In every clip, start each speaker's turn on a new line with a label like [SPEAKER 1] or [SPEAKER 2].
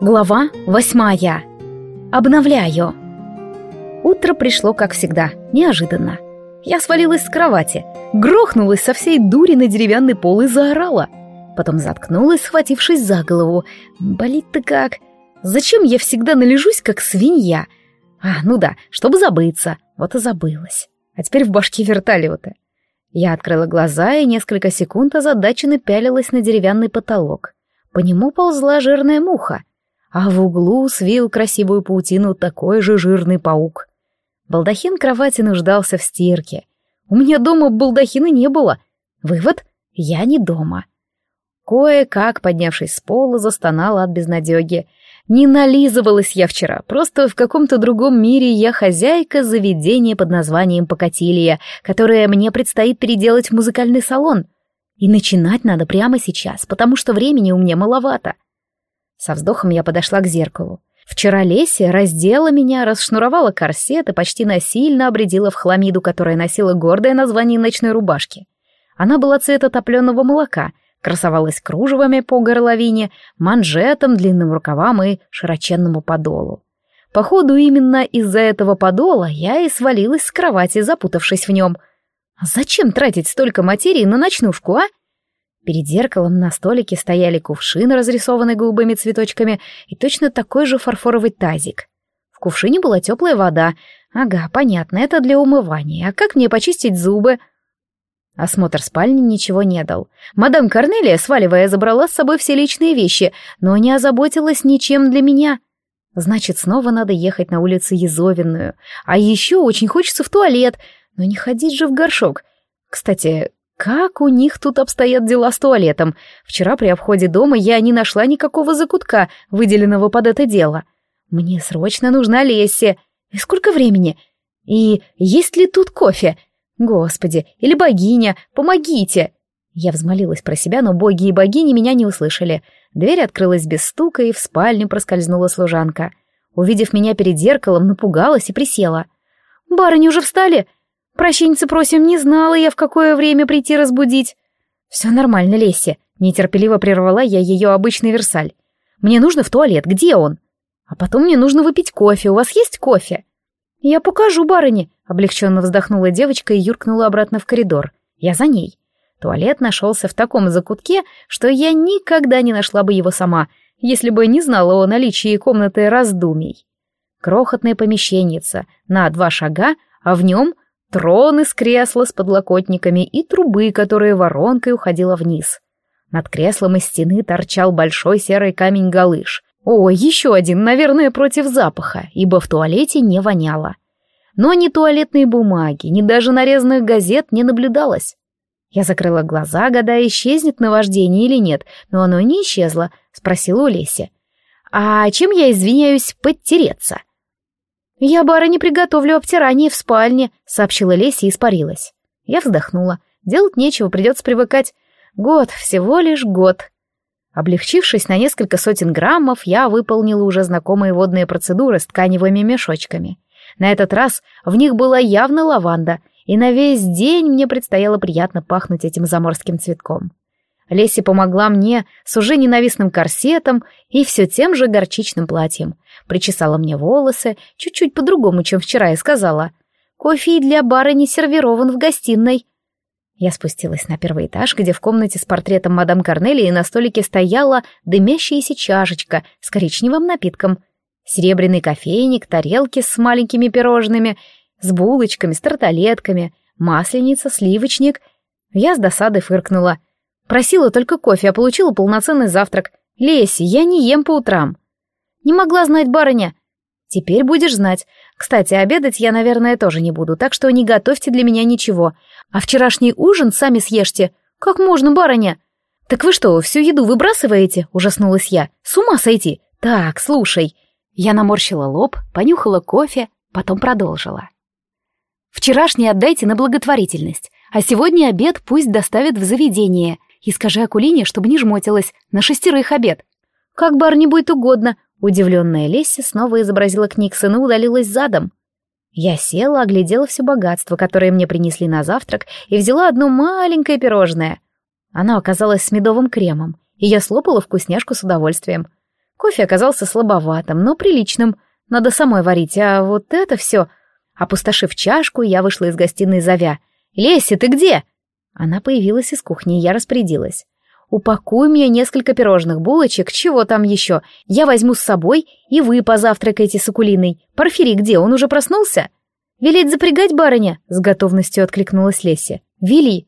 [SPEAKER 1] Глава восьмая. Обновляю. Утро пришло, как всегда, неожиданно. Я свалилась с кровати, грохнулась со всей дури на деревянный пол и заорала. Потом заткнулась, схватившись за голову. Болит-то как. Зачем я всегда належусь, как свинья? А, ну да, чтобы забыться. Вот и забылась. А теперь в башке вертолеты. Я открыла глаза и несколько секунд озадаченно пялилась на деревянный потолок. По нему ползла жирная муха — а в углу свил красивую паутину такой же жирный паук. Балдахин кровати нуждался в стирке. У меня дома балдахина не было. Вывод — я не дома. Кое-как, поднявшись с пола, застонала от безнадеги. Не нализывалась я вчера, просто в каком-то другом мире я хозяйка заведения под названием Покатилия, которое мне предстоит переделать в музыкальный салон. И начинать надо прямо сейчас, потому что времени у меня маловато. — со вздохом я подошла к зеркалу. Вчера Леся раздела меня, расшнуровала корсет и почти насильно обредила в хламиду, которая носила гордое название ночной рубашки. Она была цвета топленого молока, красовалась кружевами по горловине, манжетом, длинным рукавам и широченному подолу. Походу, именно из-за этого подола я и свалилась с кровати, запутавшись в нем. Зачем тратить столько материи на ночнушку, а? Перед зеркалом на столике стояли кувшин, разрисованный голубыми цветочками, и точно такой же фарфоровый тазик. В кувшине была теплая вода. Ага, понятно, это для умывания. А как мне почистить зубы? Осмотр спальни ничего не дал. Мадам Корнелия, сваливая, забрала с собой все личные вещи, но не озаботилась ничем для меня. Значит, снова надо ехать на улицу Езовинную. А еще очень хочется в туалет, но не ходить же в горшок. Кстати, как у них тут обстоят дела с туалетом? Вчера при обходе дома я не нашла никакого закутка, выделенного под это дело. Мне срочно нужна Лесси. И сколько времени? И есть ли тут кофе? Господи, или богиня, помогите!» Я взмолилась про себя, но боги и богини меня не услышали. Дверь открылась без стука, и в спальню проскользнула служанка. Увидев меня перед зеркалом, напугалась и присела. «Барыни уже встали?» Прощенница просим, не знала я, в какое время прийти разбудить. Все нормально, Лесси. Нетерпеливо прервала я ее обычный Версаль. Мне нужно в туалет, где он? А потом мне нужно выпить кофе. У вас есть кофе? Я покажу, барыне. Облегченно вздохнула девочка и юркнула обратно в коридор. Я за ней. Туалет нашелся в таком закутке, что я никогда не нашла бы его сама, если бы не знала о наличии комнаты раздумий. Крохотная помещенница на два шага, а в нем трон из кресла с подлокотниками и трубы, которая воронкой уходила вниз. Над креслом из стены торчал большой серый камень-галыш. О, еще один, наверное, против запаха, ибо в туалете не воняло. Но ни туалетной бумаги, ни даже нарезанных газет не наблюдалось. Я закрыла глаза, гадая, исчезнет наваждение или нет, но оно не исчезло, спросила у Леси. «А чем я, извиняюсь, подтереться?» «Я, не приготовлю обтирание в спальне», — сообщила Леся и испарилась. Я вздохнула. Делать нечего, придется привыкать. Год, всего лишь год. Облегчившись на несколько сотен граммов, я выполнила уже знакомые водные процедуры с тканевыми мешочками. На этот раз в них была явно лаванда, и на весь день мне предстояло приятно пахнуть этим заморским цветком. Леся помогла мне с уже ненавистным корсетом и все тем же горчичным платьем. Причесала мне волосы, чуть-чуть по-другому, чем вчера, и сказала. «Кофе для бара не сервирован в гостиной». Я спустилась на первый этаж, где в комнате с портретом мадам Корнелии на столике стояла дымящаяся чашечка с коричневым напитком. Серебряный кофейник, тарелки с маленькими пирожными, с булочками, с тарталетками, масленица, сливочник. Я с досадой фыркнула — Просила только кофе, а получила полноценный завтрак. Леси, я не ем по утрам. Не могла знать барыня. Теперь будешь знать. Кстати, обедать я, наверное, тоже не буду, так что не готовьте для меня ничего. А вчерашний ужин сами съешьте. Как можно, барыня? Так вы что, всю еду выбрасываете? Ужаснулась я. С ума сойти. Так, слушай. Я наморщила лоб, понюхала кофе, потом продолжила. Вчерашний отдайте на благотворительность, а сегодня обед пусть доставят в заведение — и скажи Акулине, чтобы не жмотилась, на шестерых обед. Как барни будет угодно. Удивленная Лесси снова изобразила Книксон и удалилась задом. Я села, оглядела все богатство, которое мне принесли на завтрак, и взяла одно маленькое пирожное. Оно оказалось с медовым кремом, и я слопала вкусняшку с удовольствием. Кофе оказался слабоватым, но приличным. Надо самой варить, а вот это все... Опустошив чашку, я вышла из гостиной зовя. «Леся, ты где?» Она появилась из кухни, я распорядилась. «Упакуй мне несколько пирожных, булочек, чего там еще. Я возьму с собой, и вы позавтракайте с Акулиной. Порфирий где, он уже проснулся?» «Велеть запрягать, барыня?» — с готовностью откликнулась Леся. «Вели!»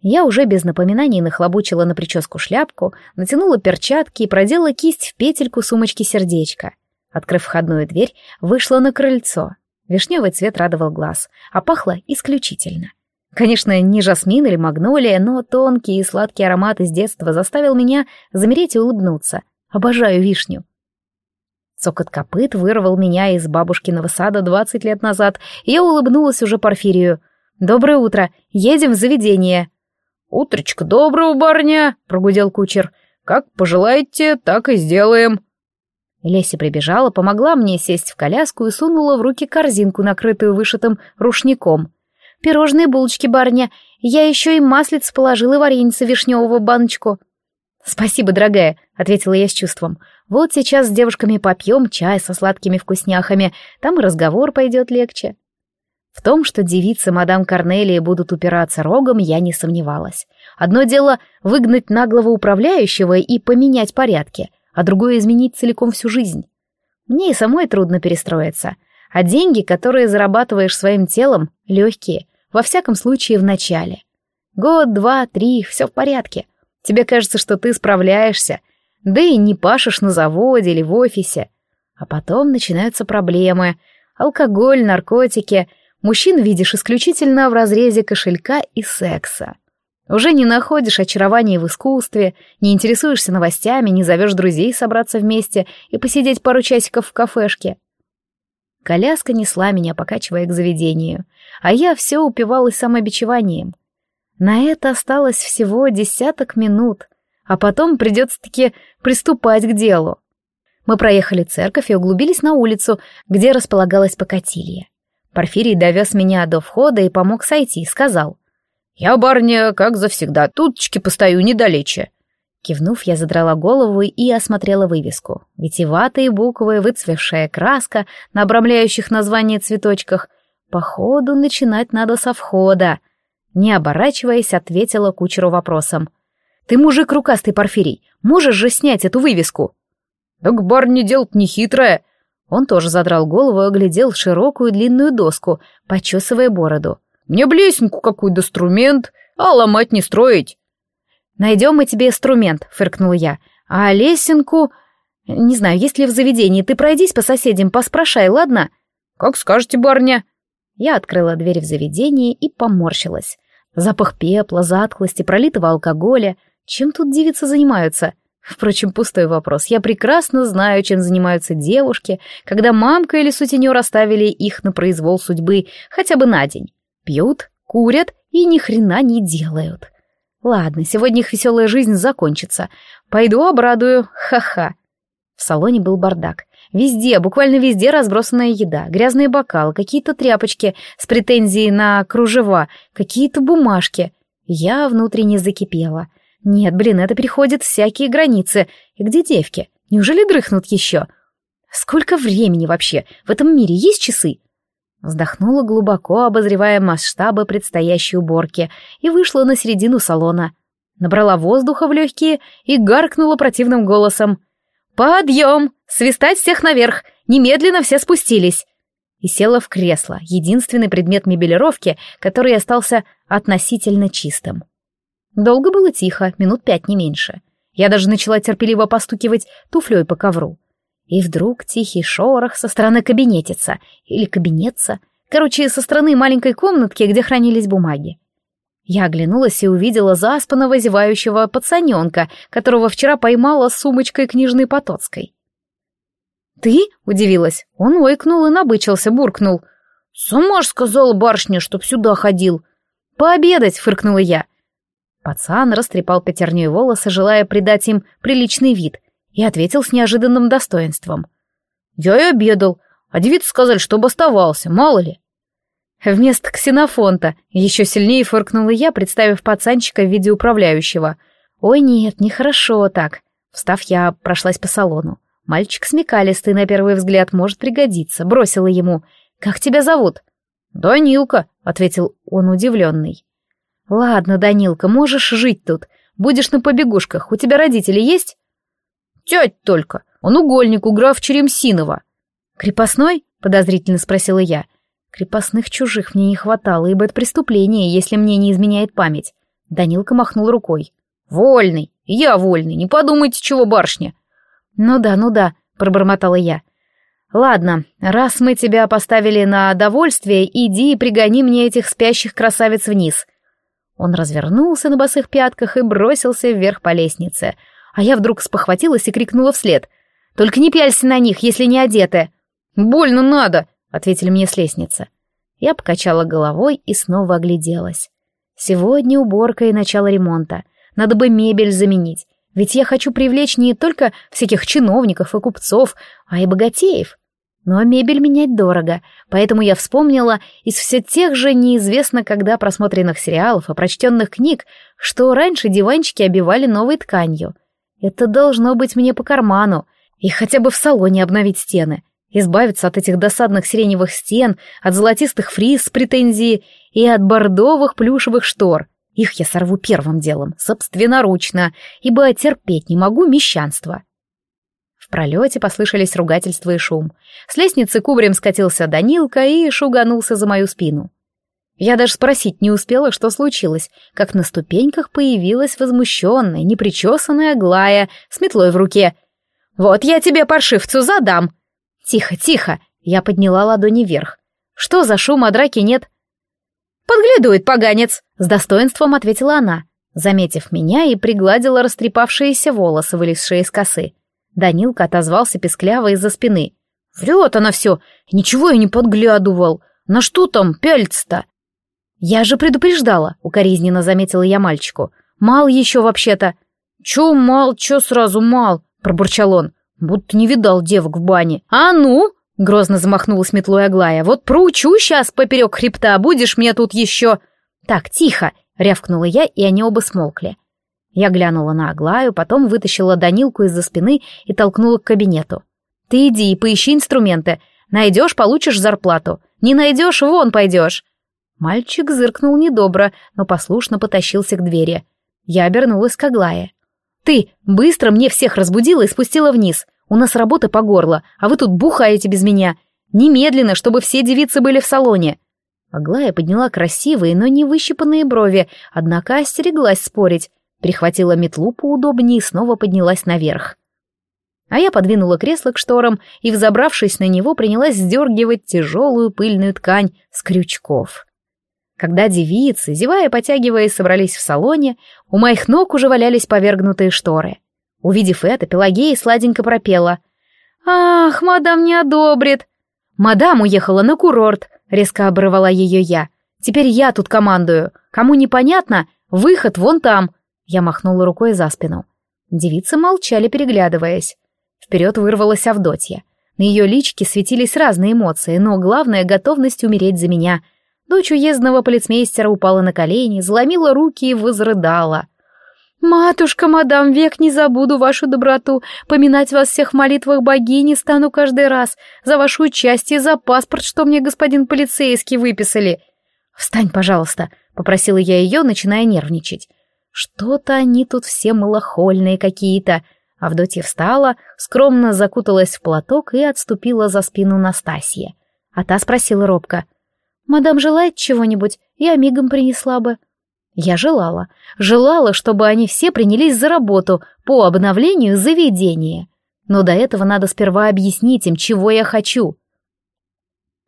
[SPEAKER 1] Я уже без напоминаний нахлобучила на прическу шляпку, натянула перчатки и проделала кисть в петельку сумочки сердечко. Открыв входную дверь, вышла на крыльцо. Вишневый цвет радовал глаз, а пахло исключительно. Конечно, не жасмин или магнолия, но тонкий и сладкий аромат из детства заставил меня замереть и улыбнуться. Обожаю вишню. Цокот копыт вырвал меня из бабушкиного сада двадцать лет назад, и я улыбнулась уже Порфирию. «Доброе утро! Едем в заведение!» «Утречко доброго, барня!» — прогудел кучер. «Как пожелаете, так и сделаем!» Леся прибежала, помогла мне сесть в коляску и сунула в руки корзинку, накрытую вышитым рушником. «Пирожные булочки, барня. Я еще и маслиц положила вареница вишневого баночку». «Спасибо, дорогая», — ответила я с чувством. «Вот сейчас с девушками попьем чай со сладкими вкусняхами, там и разговор пойдет легче». В том, что девицы мадам Корнелии будут упираться рогом, я не сомневалась. Одно дело — выгнать наглого управляющего и поменять порядки — а другое изменить целиком всю жизнь. Мне и самой трудно перестроиться, а деньги, которые зарабатываешь своим телом, легкие, во всяком случае в начале. Год, два, три, все в порядке. Тебе кажется, что ты справляешься, да и не пашешь на заводе или в офисе. А потом начинаются проблемы. Алкоголь, наркотики. Мужчин видишь исключительно в разрезе кошелька и секса. Уже не находишь очарования в искусстве, не интересуешься новостями, не зовешь друзей собраться вместе и посидеть пару часиков в кафешке. Коляска несла меня, покачивая к заведению, а я все упивалась самобичеванием. На это осталось всего десяток минут, а потом придется-таки приступать к делу. Мы проехали церковь и углубились на улицу, где располагалась покатилья. Порфирий довез меня до входа и помог сойти, сказал. «Я, барня, как завсегда, тутчки постою недалече». Кивнув, я задрала голову и осмотрела вывеску. Витиеватые буквы, выцвевшая краска на обрамляющих название цветочках. Походу, начинать надо со входа. Не оборачиваясь, ответила кучеру вопросом. «Ты мужик рукастый, Порфирий, можешь же снять эту вывеску?» «Так барни делать нехитрое». Он тоже задрал голову и оглядел широкую длинную доску, почесывая бороду. Мне блесенку какую-то инструмент, а ломать не строить. Найдем мы тебе инструмент, фыркнул я. А лесенку... Не знаю, есть ли в заведении, ты пройдись по соседям, поспрашай, ладно? Как скажете, барня. Я открыла дверь в заведение и поморщилась. Запах пепла, затхлости, пролитого алкоголя. Чем тут девицы занимаются? Впрочем, пустой вопрос. Я прекрасно знаю, чем занимаются девушки, когда мамка или сутенер оставили их на произвол судьбы хотя бы на день. Пьют, курят и ни хрена не делают. Ладно, сегодня их веселая жизнь закончится. Пойду обрадую, ха-ха. В салоне был бардак. Везде, буквально везде разбросанная еда, грязные бокалы, какие-то тряпочки с претензией на кружева, какие-то бумажки. Я внутренне закипела. Нет, блин, это переходит всякие границы. И где девки? Неужели дрыхнут еще? Сколько времени вообще? В этом мире есть часы? Вздохнула глубоко, обозревая масштабы предстоящей уборки, и вышла на середину салона. Набрала воздуха в легкие и гаркнула противным голосом. «Подъем! Свистать всех наверх! Немедленно все спустились!» И села в кресло, единственный предмет мебелировки, который остался относительно чистым. Долго было тихо, минут пять не меньше. Я даже начала терпеливо постукивать туфлей по ковру. И вдруг тихий шорох со стороны кабинетица, или кабинетца, короче, со стороны маленькой комнатки, где хранились бумаги. Я оглянулась и увидела заспанного зевающего пацаненка, которого вчера поймала с сумочкой книжной Потоцкой. «Ты?» — удивилась. Он ойкнул и набычился, буркнул. «Сама ж сказала барышня, чтоб сюда ходил». «Пообедать!» — фыркнула я. Пацан растрепал пятерней волосы, желая придать им приличный вид — и ответил с неожиданным достоинством. «Я и обедал, а девицы сказали, чтобы оставался, мало ли». Вместо ксенофонта еще сильнее фыркнула я, представив пацанчика в виде управляющего. «Ой, нет, нехорошо так». Встав, я прошлась по салону. Мальчик смекалистый, на первый взгляд, может пригодиться. Бросила ему. «Как тебя зовут?» «Данилка», — ответил он удивленный. «Ладно, Данилка, можешь жить тут. Будешь на побегушках. У тебя родители есть?» «Тять только. Он угольник у граф Черемсинова». «Крепостной?» — подозрительно спросила я. «Крепостных чужих мне не хватало, ибо это преступление, если мне не изменяет память». Данилка махнул рукой. «Вольный. Я вольный. Не подумайте, чего барышня». «Ну да, ну да», — пробормотала я. «Ладно, раз мы тебя поставили на довольствие, иди и пригони мне этих спящих красавиц вниз». Он развернулся на босых пятках и бросился вверх по лестнице, а я вдруг спохватилась и крикнула вслед. «Только не пялься на них, если не одеты!» «Больно надо!» — ответили мне с лестницы. Я покачала головой и снова огляделась. Сегодня уборка и начало ремонта. Надо бы мебель заменить, ведь я хочу привлечь не только всяких чиновников и купцов, а и богатеев. Но мебель менять дорого, поэтому я вспомнила из все тех же неизвестно когда просмотренных сериалов и прочтенных книг, что раньше диванчики обивали новой тканью. Это должно быть мне по карману, и хотя бы в салоне обновить стены, избавиться от этих досадных сиреневых стен, от золотистых фриз с претензией и от бордовых плюшевых штор. Их я сорву первым делом, собственноручно, ибо терпеть не могу мещанства. В пролете послышались ругательства и шум. С лестницы кубарем скатился Данилка и шуганулся за мою спину. Я даже спросить не успела, что случилось, как на ступеньках появилась возмущенная, непричесанная Глая с метлой в руке. «Вот я тебе, паршивцу, задам!» «Тихо, тихо!» Я подняла ладони вверх. «Что за шум, а драки нет?» «Подглядывает поганец!» — с достоинством ответила она, заметив меня и пригладила растрепавшиеся волосы, вылезшие из косы. Данилка отозвался пескляво из-за спины. «Врет она все! Ничего я не подглядывал! На что там пяльц-то?» «Я же предупреждала», — укоризненно заметила я мальчику. «Мал еще вообще-то». «Че мал, че сразу мал?» — пробурчал он. «Будто не видал девок в бане». «А ну!» — грозно замахнулась метлой Аглая. «Вот проучу сейчас поперек хребта, будешь мне тут еще...» «Так, тихо!» — рявкнула я, и они оба смолкли. Я глянула на Аглаю, потом вытащила Данилку из-за спины и толкнула к кабинету. «Ты иди и поищи инструменты. Найдешь — получишь зарплату. Не найдешь — вон пойдешь». Мальчик зыркнул недобро, но послушно потащился к двери. Я обернулась к Аглае. «Ты быстро мне всех разбудила и спустила вниз. У нас работа по горло, а вы тут бухаете без меня. Немедленно, чтобы все девицы были в салоне». Аглая подняла красивые, но не выщипанные брови, однако остереглась спорить прихватила метлу поудобнее и снова поднялась наверх. А я подвинула кресло к шторам и, взобравшись на него, принялась сдергивать тяжелую пыльную ткань с крючков. Когда девицы, зевая и потягиваясь, собрались в салоне, у моих ног уже валялись повергнутые шторы. Увидев это, Пелагея сладенько пропела. «Ах, мадам не одобрит!» «Мадам уехала на курорт», — резко обрывала ее я. «Теперь я тут командую. Кому непонятно, выход вон там. Я махнула рукой за спину. Девицы молчали, переглядываясь. Вперед вырвалась Авдотья. На ее личке светились разные эмоции, но главное — готовность умереть за меня. Дочь уездного полицмейстера упала на колени, заломила руки и возрыдала. «Матушка, мадам, век не забуду вашу доброту. Поминать вас всех в молитвах богини стану каждый раз. За вашу участие, за паспорт, что мне господин полицейский выписали». «Встань, пожалуйста», — попросила я ее, начиная нервничать. Что-то они тут все малохольные какие-то. Авдотья встала, скромно закуталась в платок и отступила за спину Настасье. А та спросила робко. «Мадам желает чего-нибудь? Я мигом принесла бы». Я желала. Желала, чтобы они все принялись за работу по обновлению заведения. Но до этого надо сперва объяснить им, чего я хочу.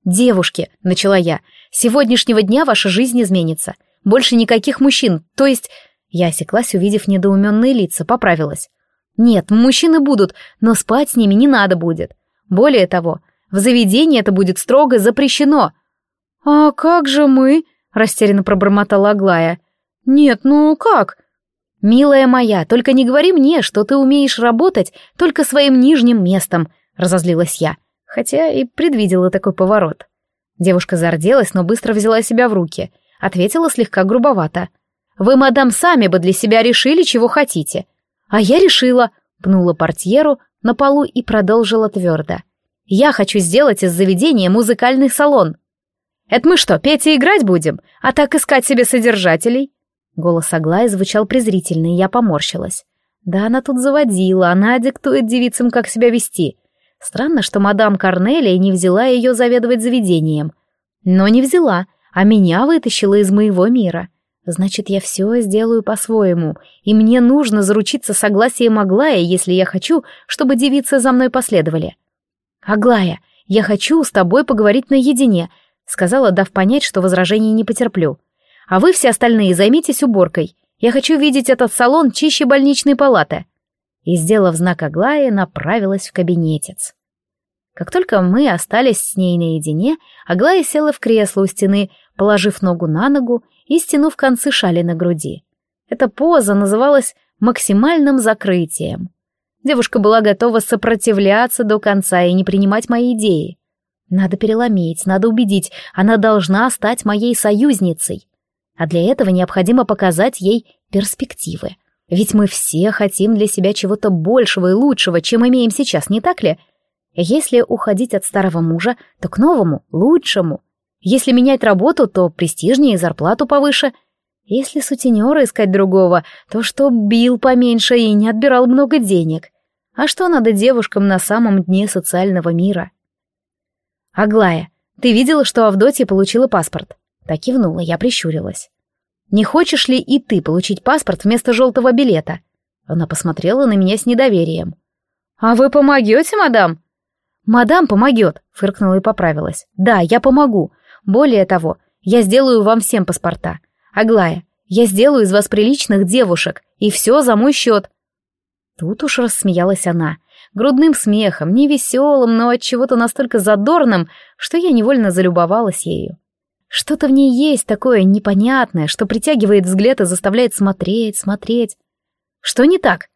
[SPEAKER 1] «Девушки», — начала я, — «с сегодняшнего дня ваша жизнь изменится. Больше никаких мужчин, то есть я осеклась, увидев недоуменные лица, поправилась. Нет, мужчины будут, но спать с ними не надо будет. Более того, в заведении это будет строго запрещено. А как же мы? Растерянно пробормотала Аглая. Нет, ну как? Милая моя, только не говори мне, что ты умеешь работать только своим нижним местом, разозлилась я, хотя и предвидела такой поворот. Девушка зарделась, но быстро взяла себя в руки, ответила слегка грубовато. — вы, мадам, сами бы для себя решили, чего хотите. А я решила, пнула портьеру на полу и продолжила твердо. «Я хочу сделать из заведения музыкальный салон». «Это мы что, петь и играть будем? А так искать себе содержателей?» Голос Аглаи звучал презрительно, и я поморщилась. «Да она тут заводила, она диктует девицам, как себя вести. Странно, что мадам Корнелия не взяла ее заведовать заведением. Но не взяла, а меня вытащила из моего мира. Значит, я все сделаю по-своему, и мне нужно заручиться согласием Аглая, если я хочу, чтобы девицы за мной последовали. «Аглая, я хочу с тобой поговорить наедине», — сказала, дав понять, что возражений не потерплю. «А вы все остальные займитесь уборкой. Я хочу видеть этот салон чище больничной палаты» и, сделав знак Аглае, направилась в кабинетец. Как только мы остались с ней наедине, Аглая села в кресло у стены, положив ногу на ногу и стянув концы шали на груди. Эта поза называлась максимальным закрытием. Девушка была готова сопротивляться до конца и не принимать мои идеи. Надо переломить, надо убедить, она должна стать моей союзницей. А для этого необходимо показать ей перспективы. Ведь мы все хотим для себя чего-то большего и лучшего, чем имеем сейчас, не так ли? Если уходить от старого мужа, то к новому, лучшему. Если менять работу, то престижнее и зарплату повыше. Если сутенера искать другого, то чтоб бил поменьше и не отбирал много денег. А что надо девушкам на самом дне социального мира? Аглая, ты видела, что Авдотья получила паспорт? Так кивнула, я прищурилась. Не хочешь ли и ты получить паспорт вместо желтого билета? Она посмотрела на меня с недоверием. А вы помогете, мадам? Мадам помогет, фыркнула и поправилась. Да, я помогу. Более того, я сделаю вам всем паспорта. Аглая, я сделаю из вас приличных девушек, и все за мой счет. Тут уж рассмеялась она, грудным смехом, не веселым, но от чего-то настолько задорным, что я невольно залюбовалась ею. Что-то в ней есть такое непонятное, что притягивает взгляд и заставляет смотреть, смотреть. Что не так?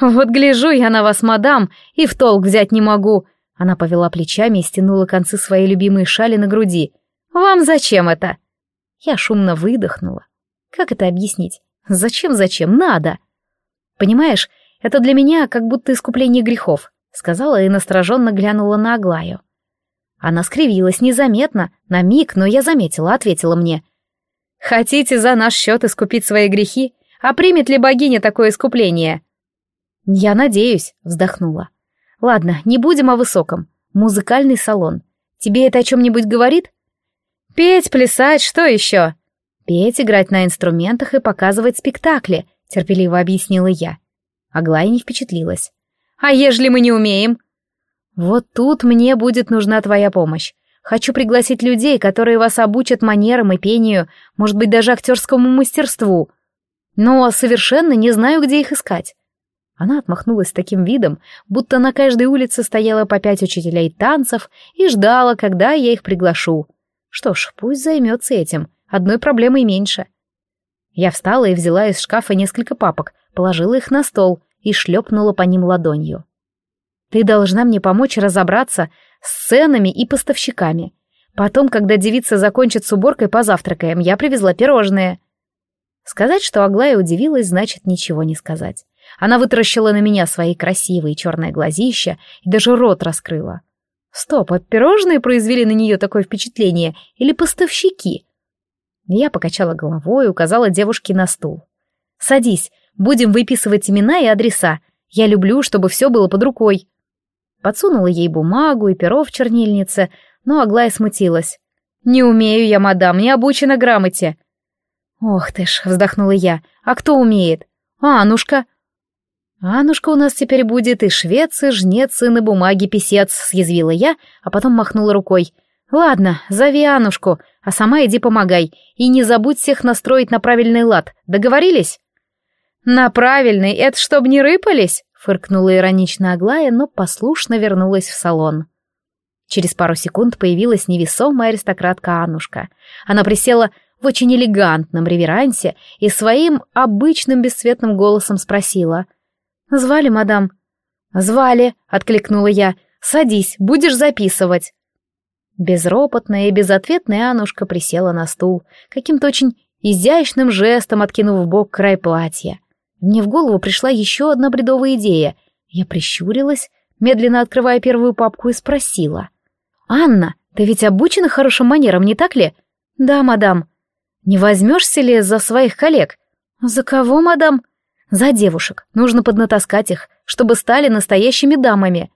[SPEAKER 1] Вот гляжу я на вас, мадам, и в толк взять не могу. Она повела плечами и стянула концы своей любимой шали на груди. Вам зачем это? Я шумно выдохнула. Как это объяснить? Зачем, зачем? Надо. Понимаешь, это для меня как будто искупление грехов, сказала и настороженно глянула на Аглаю. Она скривилась незаметно, на миг, но я заметила, ответила мне. «Хотите за наш счет искупить свои грехи? А примет ли богиня такое искупление?» «Я надеюсь», — вздохнула. «Ладно, не будем о высоком. Музыкальный салон. Тебе это о чем-нибудь говорит?» «Петь, плясать, что еще?» «Петь, играть на инструментах и показывать спектакли», — терпеливо объяснила я. Аглая не впечатлилась. «А ежели мы не умеем?» Вот тут мне будет нужна твоя помощь. Хочу пригласить людей, которые вас обучат манерам и пению, может быть, даже актерскому мастерству. Но совершенно не знаю, где их искать. Она отмахнулась таким видом, будто на каждой улице стояло по пять учителей танцев и ждала, когда я их приглашу. Что ж, пусть займется этим, одной проблемой меньше. Я встала и взяла из шкафа несколько папок, положила их на стол и шлепнула по ним ладонью. Ты должна мне помочь разобраться с ценами и поставщиками. Потом, когда девица закончит с уборкой, позавтракаем. Я привезла пирожные». Сказать, что Аглая удивилась, значит ничего не сказать. Она вытаращила на меня свои красивые черные глазища и даже рот раскрыла. Стоп, а пирожные произвели на нее такое впечатление или поставщики? Я покачала головой и указала девушке на стул. «Садись, будем выписывать имена и адреса. Я люблю, чтобы все было под рукой». Подсунула ей бумагу и перо в чернильнице, но Аглая смутилась. «Не умею я, мадам, не обучена грамоте». «Ох ты ж», — вздохнула я, — «а кто умеет?» «Анушка». «Анушка у нас теперь будет и швец, и жнец, и на бумаге писец», — съязвила я, а потом махнула рукой. «Ладно, зови Анушку, а сама иди помогай, и не забудь всех настроить на правильный лад. Договорились?» «На правильный, это чтоб не рыпались?» Фыркнула иронично Аглая, но послушно вернулась в салон. Через пару секунд появилась невесомая аристократка Аннушка. Она присела в очень элегантном реверансе и своим обычным бесцветным голосом спросила. «Звали, мадам?» «Звали», — откликнула я. «Садись, будешь записывать». Безропотная и безответная Аннушка присела на стул, каким-то очень изящным жестом откинув в бок край платья. Мне в голову пришла еще одна бредовая идея. Я прищурилась, медленно открывая первую папку, и спросила. «Анна, ты ведь обучена хорошим манерам, не так ли?» «Да, мадам». «Не возьмешься ли за своих коллег?» «За кого, мадам?» «За девушек. Нужно поднатаскать их, чтобы стали настоящими дамами».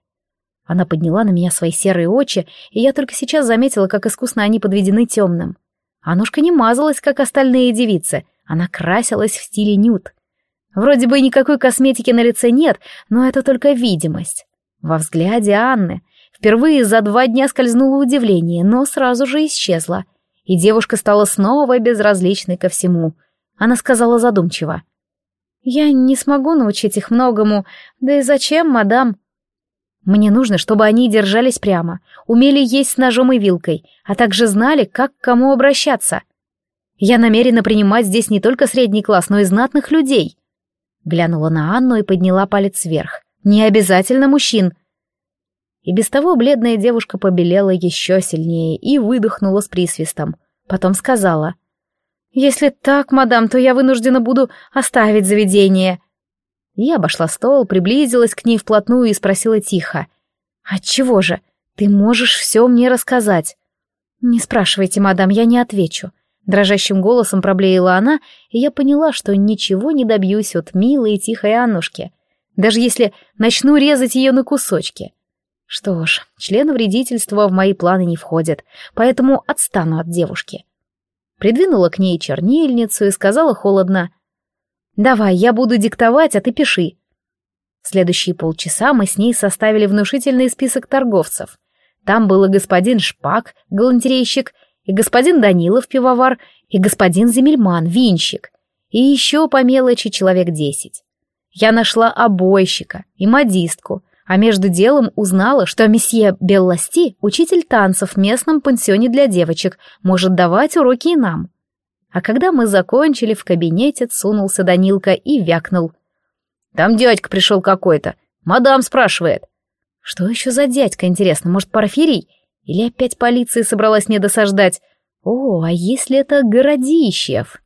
[SPEAKER 1] Она подняла на меня свои серые очи, и я только сейчас заметила, как искусно они подведены темным. Анушка не мазалась, как остальные девицы, она красилась в стиле нюд. Вроде бы никакой косметики на лице нет, но это только видимость. Во взгляде Анны впервые за два дня скользнуло удивление, но сразу же исчезло. И девушка стала снова безразличной ко всему. Она сказала задумчиво. «Я не смогу научить их многому, да и зачем, мадам?» Мне нужно, чтобы они держались прямо, умели есть с ножом и вилкой, а также знали, как к кому обращаться. Я намерена принимать здесь не только средний класс, но и знатных людей. Глянула на Анну и подняла палец вверх. Не обязательно мужчин. И без того бледная девушка побелела еще сильнее и выдохнула с присвистом. Потом сказала. «Если так, мадам, то я вынуждена буду оставить заведение. Я обошла стол, приблизилась к ней вплотную и спросила тихо. «Отчего же? Ты можешь все мне рассказать?» «Не спрашивайте, мадам, я не отвечу». Дрожащим голосом проблеяла она, и я поняла, что ничего не добьюсь от милой и тихой Аннушки, даже если начну резать ее на кусочки. Что ж, члены вредительства в мои планы не входят, поэтому отстану от девушки. Придвинула к ней чернильницу и сказала холодно — «Давай, я буду диктовать, а ты пиши». Следующие полчаса мы с ней составили внушительный список торговцев. Там был и господин Шпак, галантерейщик, и господин Данилов, пивовар, и господин Земельман, винщик, и еще по мелочи человек десять. Я нашла обойщика и модистку, а между делом узнала, что месье Белласти, учитель танцев в местном пансионе для девочек, может давать уроки и нам. А когда мы закончили, в кабинете сунулся Данилка и вякнул. «Там дядька пришел какой-то. Мадам спрашивает». «Что еще за дядька, интересно? Может, Порфирий? Или опять полиция собралась мне досаждать? О, а если это Городищев?»